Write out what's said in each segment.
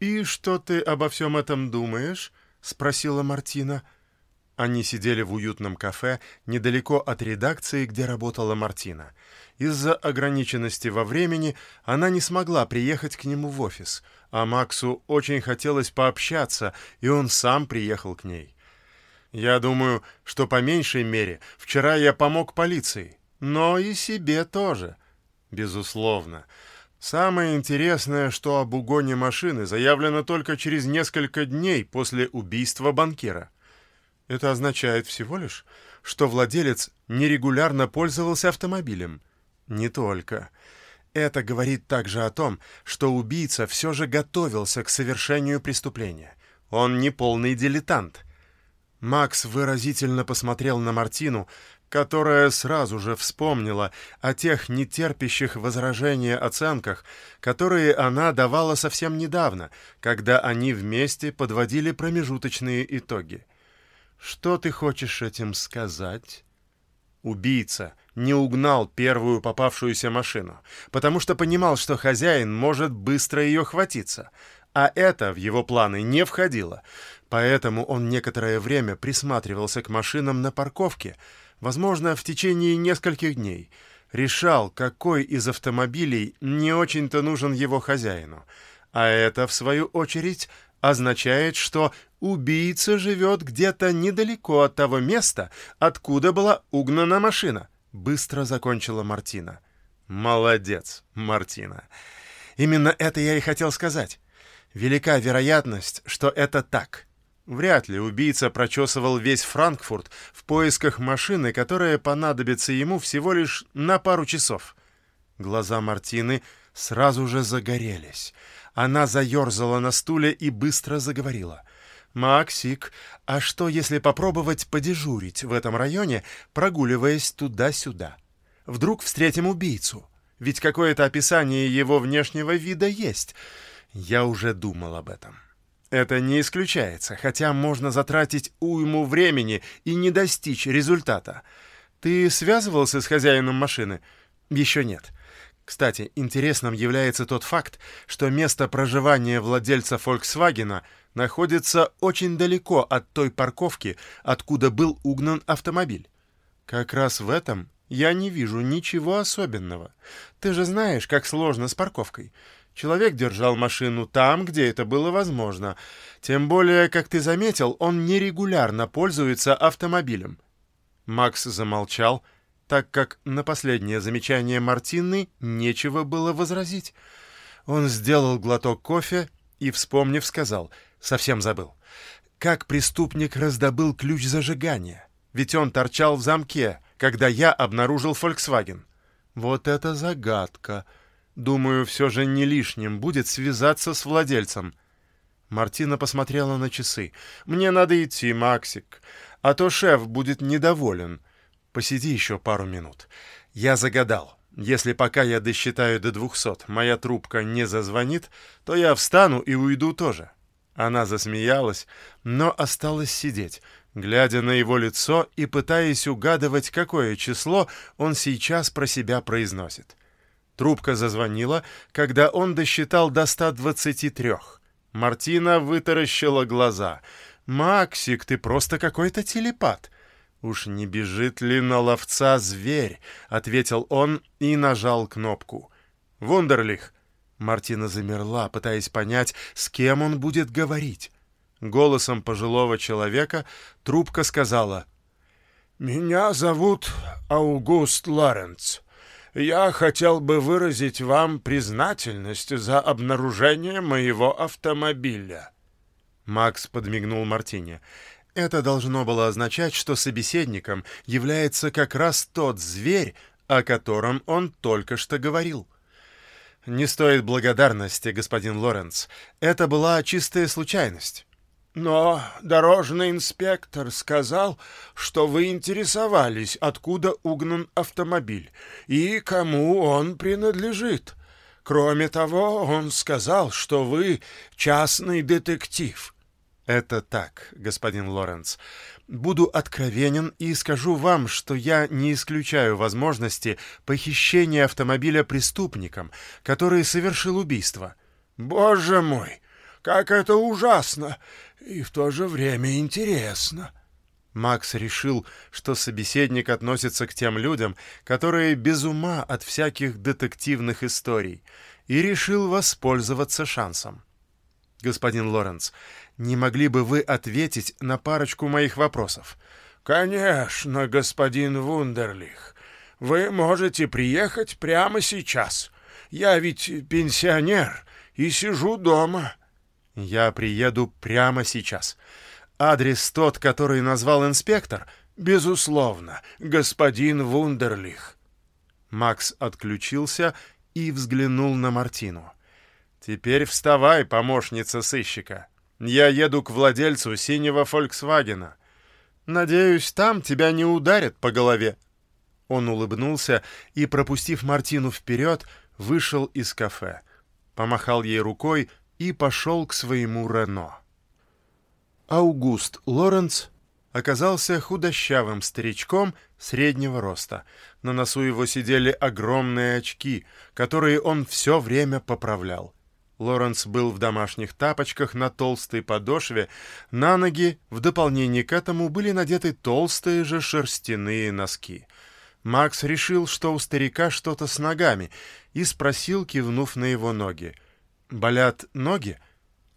«И что ты обо всем этом думаешь?» — спросила Мартина. Они сидели в уютном кафе недалеко от редакции, где работала Мартина. Из-за ограниченности во времени она не смогла приехать к нему в офис, а Максу очень хотелось пообщаться, и он сам приехал к ней. «Я думаю, что по меньшей мере вчера я помог полиции, но и себе тоже. Безусловно. Самое интересное, что об угоне машины заявлено только через несколько дней после убийства банкира. Это означает всего лишь, что владелец нерегулярно пользовался автомобилем. Не только. Это говорит также о том, что убийца все же готовился к совершению преступления. Он не полный дилетант. Макс выразительно посмотрел на Мартину, которая сразу же вспомнила о тех нетерпящих возражения оценках, которые она давала совсем недавно, когда они вместе подводили промежуточные итоги. «Что ты хочешь этим сказать?» Убийца не угнал первую попавшуюся машину, потому что понимал, что хозяин может быстро ее хватиться, а это в его планы не входило, поэтому он некоторое время присматривался к машинам на парковке, возможно, в течение нескольких дней, решал, какой из автомобилей не очень-то нужен его хозяину, а это, в свою очередь, означает, что убийца живет где-то недалеко от того места, откуда была угнана машина. Быстро закончила Мартина. Молодец, Мартина. Именно это я и хотел сказать. Велика вероятность, что это так. Вряд ли убийца прочесывал весь Франкфурт в поисках машины, которая понадобится ему всего лишь на пару часов. Глаза Мартины сразу же загорелись. Она заерзала на стуле и быстро заговорила. «Максик, а что, если попробовать подежурить в этом районе, прогуливаясь туда-сюда? Вдруг встретим убийцу? Ведь какое-то описание его внешнего вида есть. Я уже думал об этом». Это не исключается, хотя можно затратить уйму времени и не достичь результата. Ты связывался с хозяином машины? Еще нет. Кстати, интересным является тот факт, что место проживания владельца Volkswagen находится очень далеко от той парковки, откуда был угнан автомобиль. Как раз в этом я не вижу ничего особенного. Ты же знаешь, как сложно с парковкой. Человек держал машину там, где это было возможно. Тем более, как ты заметил, он нерегулярно пользуется автомобилем. Макс замолчал, так как на последнее замечание Мартины нечего было возразить. Он сделал глоток кофе и, вспомнив, сказал, совсем забыл, как преступник раздобыл ключ зажигания, ведь он торчал в замке, когда я обнаружил Volkswagen. Вот это загадка. Думаю, все же не лишним будет связаться с владельцем. Мартина посмотрела на часы. «Мне надо идти, Максик, а то шеф будет недоволен». Посиди еще пару минут. Я загадал. Если пока я досчитаю до двухсот, моя трубка не зазвонит, то я встану и уйду тоже». Она засмеялась, но осталась сидеть, глядя на его лицо и пытаясь угадывать, какое число он сейчас про себя произносит. Трубка зазвонила, когда он досчитал до 123. Мартина вытаращила глаза. «Максик, ты просто какой-то телепат. «Уж не бежит ли на ловца зверь?» — ответил он и нажал кнопку. «Вундерлих!» Мартина замерла, пытаясь понять, с кем он будет говорить. Голосом пожилого человека трубка сказала «Меня зовут Аугуст Лоренц. Я хотел бы выразить вам признательность за обнаружение моего автомобиля». Макс подмигнул Мартине. Это должно было означать, что собеседником является как раз тот зверь, о котором он только что говорил. «Не стоит благодарности, господин Лоренц. Это была чистая случайность». «Но дорожный инспектор сказал, что вы интересовались, откуда угнан автомобиль и кому он принадлежит. Кроме того, он сказал, что вы частный детектив». «Это так, господин Лоренц. Буду откровенен и скажу вам, что я не исключаю возможности похищения автомобиля преступником, который совершил убийство». «Боже мой! Как это ужасно и в то же время интересно!» Макс решил, что собеседник относится к тем людям, которые без ума от всяких детективных историй, и решил воспользоваться шансом. «Господин Лоренц, не могли бы вы ответить на парочку моих вопросов?» «Конечно, господин Вундерлих. Вы можете приехать прямо сейчас. Я ведь пенсионер и сижу дома». «Я приеду прямо сейчас. Адрес тот, который назвал инспектор?» «Безусловно, господин Вундерлих». Макс отключился и взглянул на Мартину. «Теперь вставай, помощница сыщика. Я еду к владельцу синего «Фольксвагена». Надеюсь, там тебя не ударят по голове». Он улыбнулся и, пропустив Мартину вперед, вышел из кафе, помахал ей рукой и пошел к своему Рено. Аугуст Лоренц оказался худощавым старичком среднего роста. На носу его сидели огромные очки, которые он все время поправлял. Лоренс был в домашних тапочках на толстой подошве, на ноги, в дополнение к этому, были надеты толстые же шерстяные носки. Макс решил, что у старика что-то с ногами, и спросил, кивнув на его ноги. «Болят ноги?»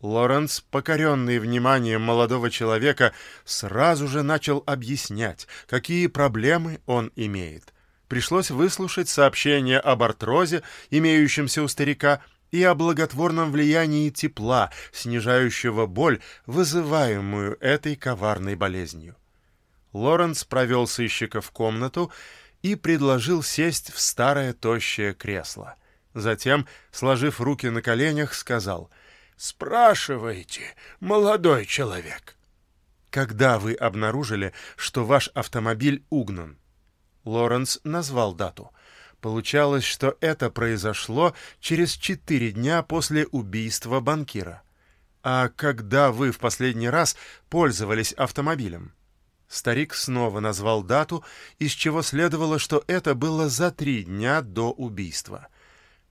Лоренс, покоренный вниманием молодого человека, сразу же начал объяснять, какие проблемы он имеет. Пришлось выслушать сообщение об артрозе, имеющемся у старика, и о благотворном влиянии тепла, снижающего боль, вызываемую этой коварной болезнью. Лоренс провел сыщика в комнату и предложил сесть в старое тощее кресло. Затем, сложив руки на коленях, сказал «Спрашивайте, молодой человек». «Когда вы обнаружили, что ваш автомобиль угнан?» Лоренс назвал дату. Получалось, что это произошло через четыре дня после убийства банкира. А когда вы в последний раз пользовались автомобилем? Старик снова назвал дату, из чего следовало, что это было за три дня до убийства.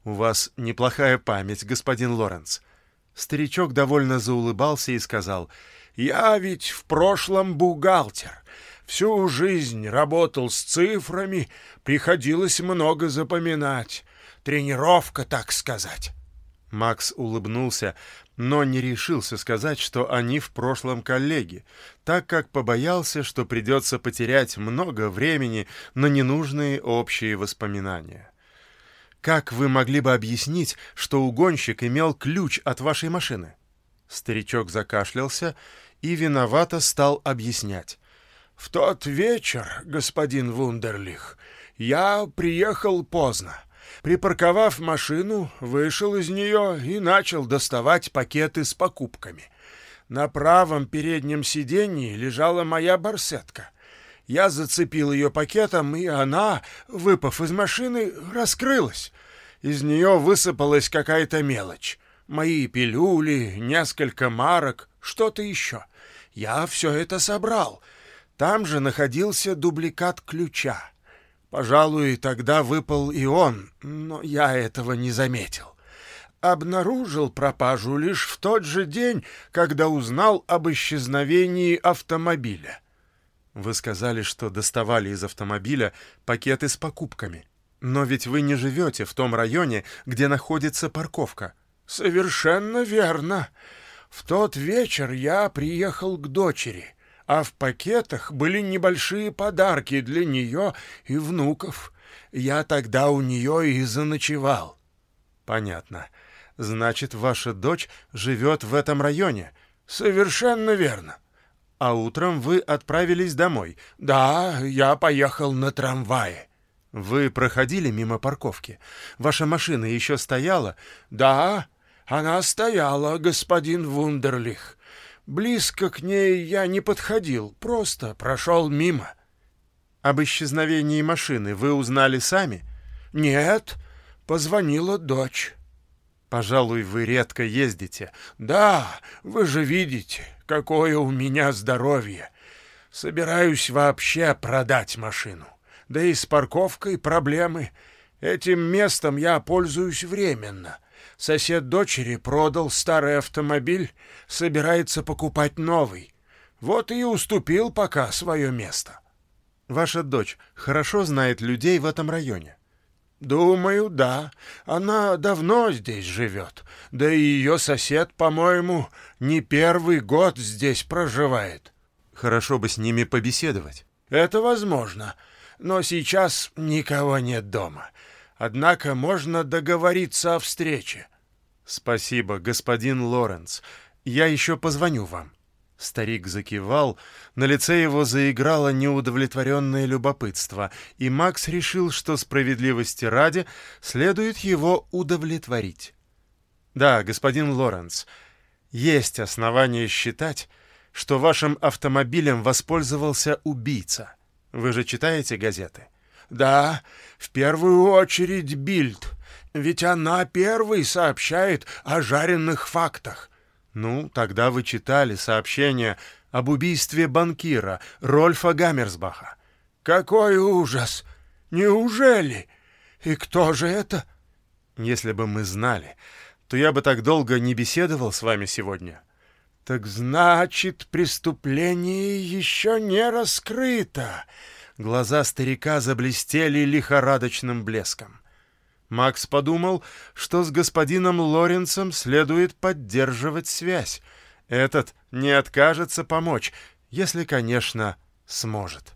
«У вас неплохая память, господин Лоренц». Старичок довольно заулыбался и сказал, «Я ведь в прошлом бухгалтер. Всю жизнь работал с цифрами, приходилось много запоминать. Тренировка, так сказать. Макс улыбнулся, но не решился сказать, что они в прошлом коллеги, так как побоялся, что придется потерять много времени на ненужные общие воспоминания. «Как вы могли бы объяснить, что угонщик имел ключ от вашей машины?» Старичок закашлялся и виновато стал объяснять. В тот вечер, господин Вундерлих, я приехал поздно. Припарковав машину, вышел из нее и начал доставать пакеты с покупками. На правом переднем сиденье лежала моя барсетка. Я зацепил ее пакетом, и она, выпав из машины, раскрылась. Из нее высыпалась какая-то мелочь. Мои пилюли, несколько марок, что-то еще. Я все это собрал — там же находился дубликат ключа. Пожалуй, тогда выпал и он, но я этого не заметил. Обнаружил пропажу лишь в тот же день, когда узнал об исчезновении автомобиля. Вы сказали, что доставали из автомобиля пакеты с покупками. Но ведь вы не живете в том районе, где находится парковка. Совершенно верно. В тот вечер я приехал к дочери — а в пакетах были небольшие подарки для нее и внуков. Я тогда у нее и заночевал. Понятно. Значит, ваша дочь живет в этом районе? Совершенно верно. А утром вы отправились домой? Да, я поехал на трамвае. Вы проходили мимо парковки? Ваша машина еще стояла? Да, она стояла, господин Вундерлих. Близко к ней я не подходил, просто прошел мимо. Об исчезновении машины вы узнали сами? Нет, позвонила дочь. Пожалуй, вы редко ездите. Да, вы же видите, какое у меня здоровье. Собираюсь вообще продать машину. Да и с парковкой проблемы. Этим местом я пользуюсь временно. Сосед дочери продал старый автомобиль, собирается покупать новый. Вот и уступил пока свое место. Ваша дочь хорошо знает людей в этом районе? Думаю, да. Она давно здесь живет. Да и ее сосед, по-моему, не первый год здесь проживает. Хорошо бы с ними побеседовать. Это возможно. Но сейчас никого нет дома. Однако можно договориться о встрече. Спасибо, господин Лоренс. Я еще позвоню вам. Старик закивал, на лице его заиграло неудовлетворенное любопытство, и Макс решил, что справедливости ради следует его удовлетворить. «Да, господин Лоренс, есть основания считать, что вашим автомобилем воспользовался убийца. Вы же читаете газеты?» «Да, в первую очередь Бильд, ведь она первой сообщает о жареных фактах». Ну, тогда вы читали сообщение об убийстве банкира Рольфа Гаммерсбаха. Какой ужас! Неужели? И кто же это? Если бы мы знали, то я бы так долго не беседовал с вами сегодня. Так значит, преступление еще не раскрыто. Глаза старика заблестели лихорадочным блеском. Макс подумал, что с господином Лоренцем следует поддерживать связь. Этот не откажется помочь, если, конечно, сможет.